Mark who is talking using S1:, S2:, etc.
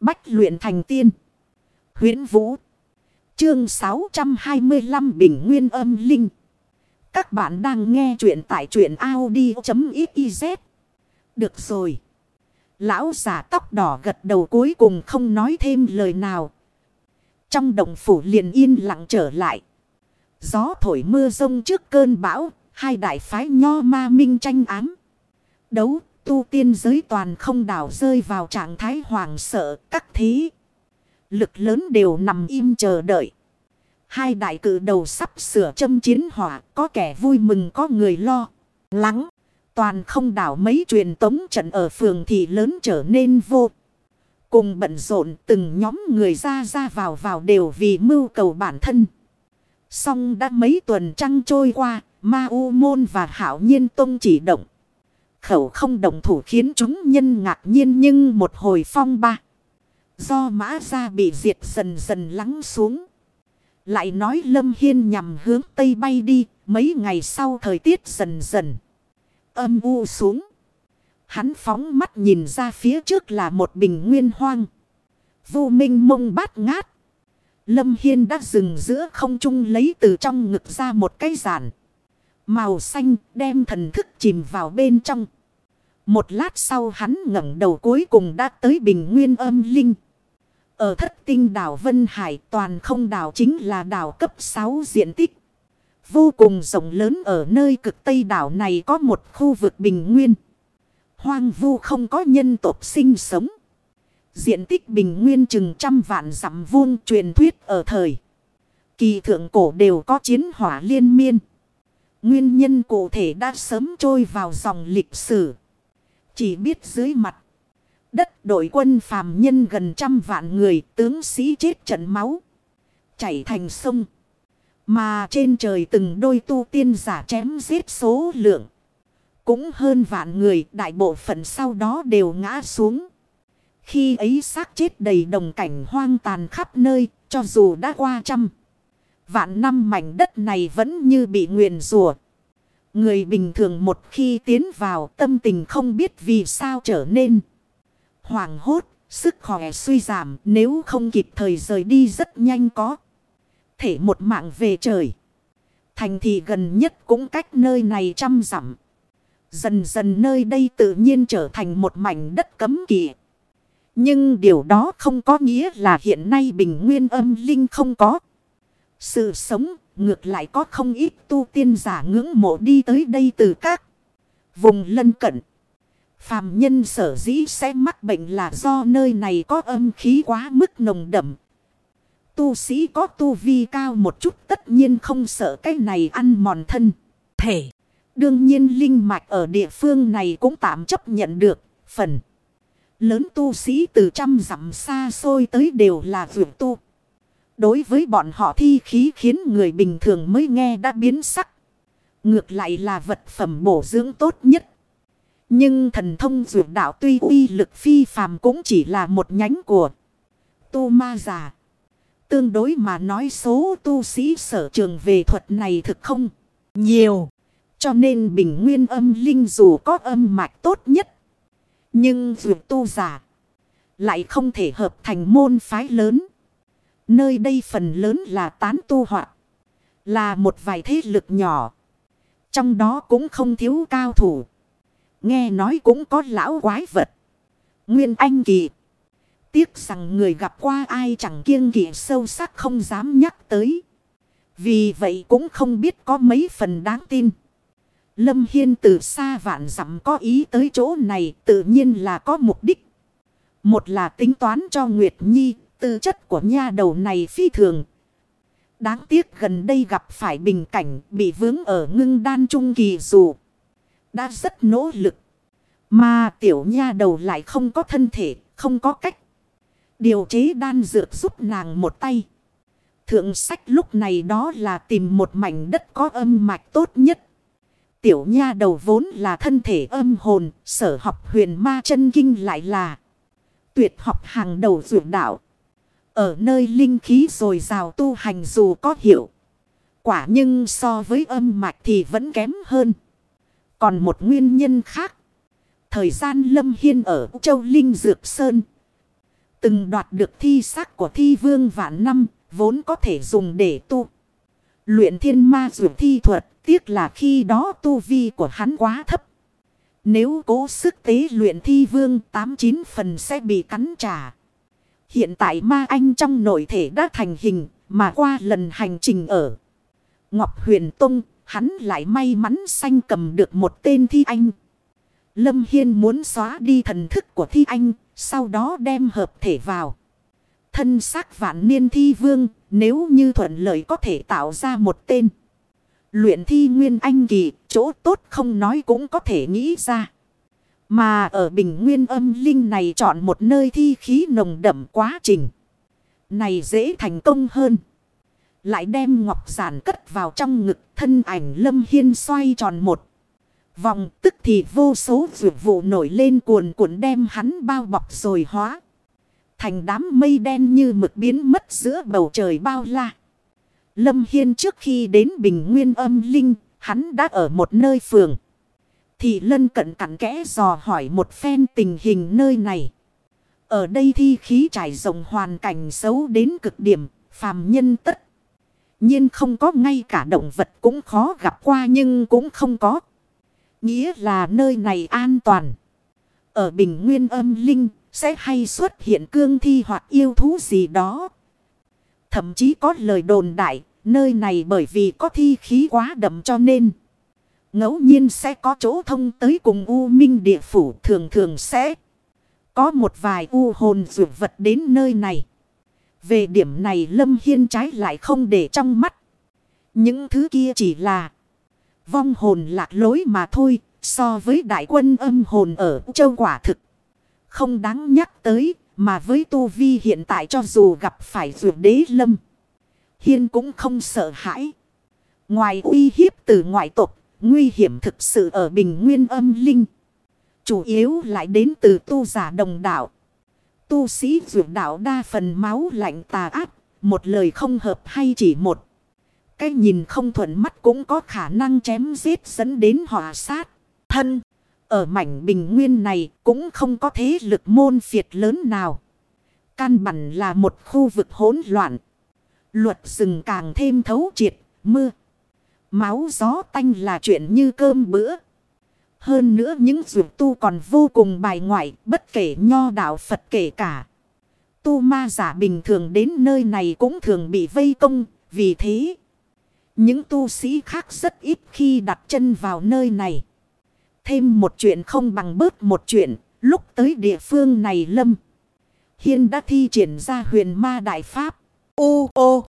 S1: Bách luyện thành tiên. huyễn Vũ. Chương 625 Bình Nguyên âm linh. Các bạn đang nghe truyện tại truyện Audi.xyz. Được rồi. Lão giả tóc đỏ gật đầu cuối cùng không nói thêm lời nào. Trong đồng phủ liền yên lặng trở lại. Gió thổi mưa rông trước cơn bão. Hai đại phái nho ma minh tranh ám. Đấu tu tiên giới toàn không đảo rơi vào trạng thái hoàng sợ các thế. Lực lớn đều nằm im chờ đợi. Hai đại cử đầu sắp sửa châm chiến hỏa, có kẻ vui mừng có người lo, lắng. Toàn không đảo mấy truyền tống trận ở phường thì lớn trở nên vô. Cùng bận rộn từng nhóm người ra ra vào vào đều vì mưu cầu bản thân. Xong đã mấy tuần trăng trôi qua, ma u môn và hảo nhiên tông chỉ động. Khẩu không đồng thủ khiến chúng nhân ngạc nhiên nhưng một hồi phong ba. Do mã ra bị diệt dần dần lắng xuống. Lại nói Lâm Hiên nhằm hướng Tây bay đi. Mấy ngày sau thời tiết dần dần. Âm u xuống. Hắn phóng mắt nhìn ra phía trước là một bình nguyên hoang. Vô minh mông bát ngát. Lâm Hiên đã dừng giữa không trung lấy từ trong ngực ra một cái giản. Màu xanh đem thần thức chìm vào bên trong. Một lát sau hắn ngẩng đầu cuối cùng đã tới bình nguyên âm linh. Ở thất tinh đảo Vân Hải toàn không đảo chính là đảo cấp 6 diện tích. Vô cùng rộng lớn ở nơi cực tây đảo này có một khu vực bình nguyên. Hoang vu không có nhân tộc sinh sống. Diện tích bình nguyên chừng trăm vạn dặm vuông truyền thuyết ở thời. Kỳ thượng cổ đều có chiến hỏa liên miên. Nguyên nhân cụ thể đã sớm trôi vào dòng lịch sử. Chỉ biết dưới mặt. Đất đội quân phàm nhân gần trăm vạn người, tướng sĩ chết trận máu. Chảy thành sông. Mà trên trời từng đôi tu tiên giả chém giết số lượng. Cũng hơn vạn người, đại bộ phận sau đó đều ngã xuống. Khi ấy xác chết đầy đồng cảnh hoang tàn khắp nơi, cho dù đã qua trăm. Vạn năm mảnh đất này vẫn như bị nguyền rủa Người bình thường một khi tiến vào tâm tình không biết vì sao trở nên hoảng hốt, sức khỏe suy giảm nếu không kịp thời rời đi rất nhanh có. Thể một mạng về trời. Thành thị gần nhất cũng cách nơi này trăm dặm. Dần dần nơi đây tự nhiên trở thành một mảnh đất cấm kỵ. Nhưng điều đó không có nghĩa là hiện nay bình nguyên âm linh không có. Sự sống ngược lại có không ít tu tiên giả ngưỡng mộ đi tới đây từ các vùng lân cận. Phàm nhân sở dĩ sẽ mắc bệnh là do nơi này có âm khí quá mức nồng đậm. Tu sĩ có tu vi cao một chút tất nhiên không sợ cái này ăn mòn thân. Thể. Đương nhiên linh mạch ở địa phương này cũng tạm chấp nhận được. Phần. Lớn tu sĩ từ trăm dặm xa xôi tới đều là vượt tu. Đối với bọn họ thi khí khiến người bình thường mới nghe đã biến sắc. Ngược lại là vật phẩm bổ dưỡng tốt nhất. Nhưng thần thông dược đạo tuy uy lực phi phàm cũng chỉ là một nhánh của tu ma giả. Tương đối mà nói số tu sĩ sở trường về thuật này thực không nhiều. Cho nên bình nguyên âm linh dù có âm mạch tốt nhất. Nhưng dược tu giả lại không thể hợp thành môn phái lớn. Nơi đây phần lớn là tán tu họa. Là một vài thế lực nhỏ. Trong đó cũng không thiếu cao thủ. Nghe nói cũng có lão quái vật. Nguyên Anh Kỳ. Tiếc rằng người gặp qua ai chẳng kiêng kỵ sâu sắc không dám nhắc tới. Vì vậy cũng không biết có mấy phần đáng tin. Lâm Hiên từ xa vạn dặm có ý tới chỗ này tự nhiên là có mục đích. Một là tính toán cho Nguyệt Nhi, tư chất của nha đầu này phi thường. Đáng tiếc gần đây gặp phải bình cảnh bị vướng ở ngưng đan trung kỳ dù. Đã rất nỗ lực. Mà tiểu nha đầu lại không có thân thể, không có cách. Điều chế đan dược giúp nàng một tay. Thượng sách lúc này đó là tìm một mảnh đất có âm mạch tốt nhất. Tiểu nha đầu vốn là thân thể âm hồn, sở học huyền ma chân kinh lại là tuyệt học hàng đầu dược đạo. Ở nơi linh khí rồi rào tu hành dù có hiệu. Quả nhưng so với âm mạch thì vẫn kém hơn. Còn một nguyên nhân khác. Thời gian Lâm Hiên ở Châu Linh Dược Sơn. Từng đoạt được thi sắc của thi vương vạn năm, vốn có thể dùng để tu. Luyện thiên ma dụ thi thuật, tiếc là khi đó tu vi của hắn quá thấp. Nếu cố sức tế luyện thi vương 89 phần sẽ bị cắn trả. Hiện tại ma anh trong nội thể đã thành hình mà qua lần hành trình ở Ngọc Huyền Tông, hắn lại may mắn sanh cầm được một tên thi anh. Lâm Hiên muốn xóa đi thần thức của thi anh, sau đó đem hợp thể vào. Thân xác vạn niên thi vương, nếu như thuận lợi có thể tạo ra một tên. Luyện thi nguyên anh kỳ, chỗ tốt không nói cũng có thể nghĩ ra. Mà ở bình nguyên âm linh này chọn một nơi thi khí nồng đậm quá trình. Này dễ thành công hơn. Lại đem ngọc giản cất vào trong ngực thân ảnh lâm hiên xoay tròn một. Vòng tức thì vô số vượt vụ nổi lên cuồn cuộn đem hắn bao bọc rồi hóa. Thành đám mây đen như mực biến mất giữa bầu trời bao la. Lâm Hiên trước khi đến Bình Nguyên âm linh, hắn đã ở một nơi phường thì lân cận cặn kẽ dò hỏi một phen tình hình nơi này. Ở đây thi khí trải rộng hoàn cảnh xấu đến cực điểm, phàm nhân tất. nhiên không có ngay cả động vật cũng khó gặp qua nhưng cũng không có. Nghĩa là nơi này an toàn. Ở bình nguyên âm linh sẽ hay xuất hiện cương thi hoặc yêu thú gì đó. Thậm chí có lời đồn đại, nơi này bởi vì có thi khí quá đậm cho nên ngẫu nhiên sẽ có chỗ thông tới cùng U Minh địa phủ thường thường sẽ có một vài U hồn dụ vật đến nơi này. Về điểm này Lâm Hiên trái lại không để trong mắt. Những thứ kia chỉ là vong hồn lạc lối mà thôi, so với đại quân âm hồn ở châu quả thực. Không đáng nhắc tới, mà với tu vi hiện tại cho dù gặp phải vượt đế lâm. Hiên cũng không sợ hãi. Ngoài uy hiếp từ ngoại tộc, nguy hiểm thực sự ở bình nguyên âm linh. Chủ yếu lại đến từ tu giả đồng đạo. Tu sĩ dụ đạo đa phần máu lạnh tà ác, một lời không hợp hay chỉ một. Cái nhìn không thuận mắt cũng có khả năng chém giết dẫn đến họa sát. Thân, ở mảnh bình nguyên này cũng không có thế lực môn phiệt lớn nào. Căn bản là một khu vực hỗn loạn. Luật rừng càng thêm thấu triệt, mưa. Máu gió tanh là chuyện như cơm bữa. Hơn nữa những dược tu còn vô cùng bài ngoại, bất kể nho đạo Phật kể cả. Tu ma giả bình thường đến nơi này cũng thường bị vây công, vì thế... Những tu sĩ khác rất ít khi đặt chân vào nơi này. Thêm một chuyện không bằng bớt một chuyện, lúc tới địa phương này lâm. Hiên đã thi triển ra huyền ma đại pháp. Ô ô!